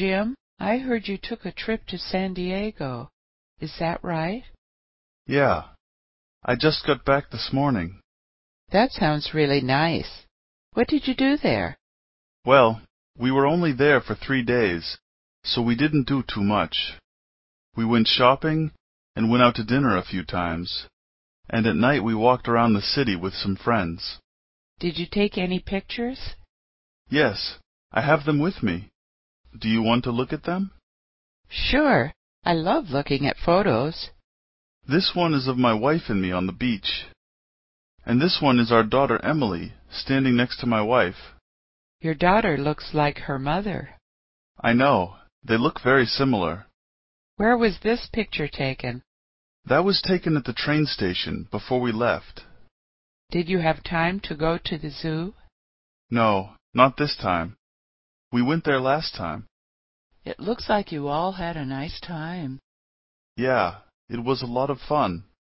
Jim, I heard you took a trip to San Diego. Is that right? Yeah. I just got back this morning. That sounds really nice. What did you do there? Well, we were only there for three days, so we didn't do too much. We went shopping and went out to dinner a few times, and at night we walked around the city with some friends. Did you take any pictures? Yes, I have them with me. Do you want to look at them? Sure. I love looking at photos. This one is of my wife and me on the beach. And this one is our daughter Emily, standing next to my wife. Your daughter looks like her mother. I know. They look very similar. Where was this picture taken? That was taken at the train station before we left. Did you have time to go to the zoo? No, not this time. We went there last time." "It looks like you all had a nice time." "Yeah, it was a lot of fun.